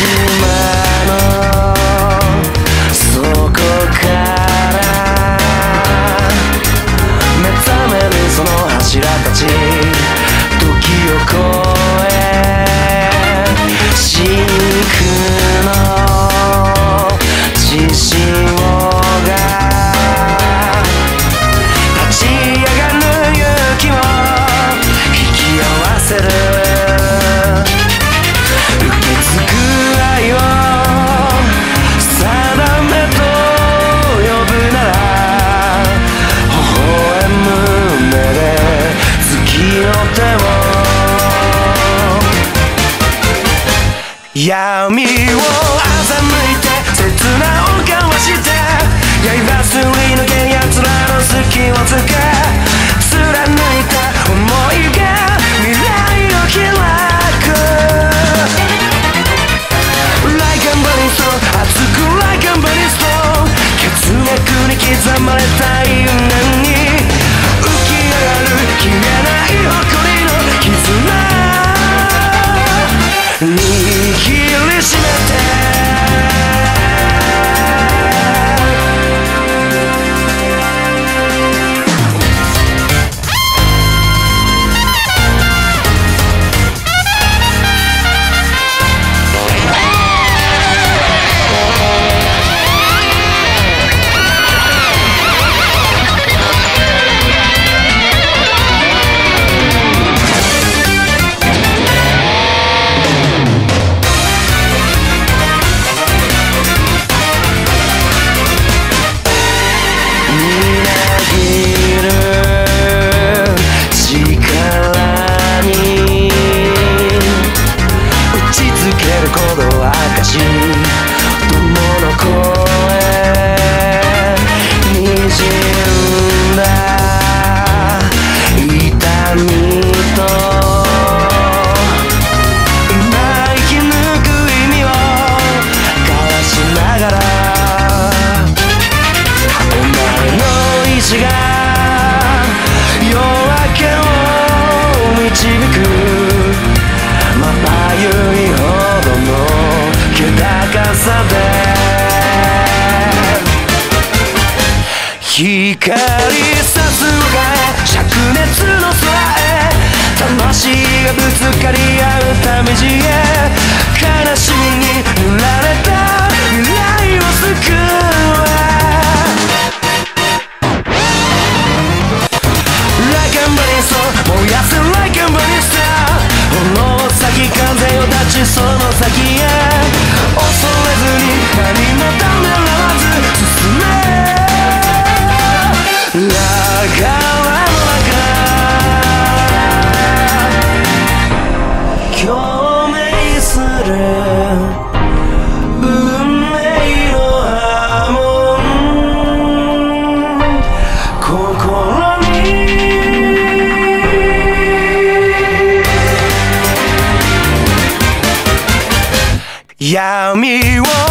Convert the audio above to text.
you 闇を欺いて切なを交わして刃すり抜け奴らの隙をつけ貫いた思いが未来を開く。Like a burning stone 熱く Like a burning stone 血脈に刻まれた因握りしめて光さすが灼熱の空へ魂がぶつかり合うため地へ悲しみに塗られた未来を救う Like a burning star 燃やせ Like a burning star 炎先風を立ちその先闇を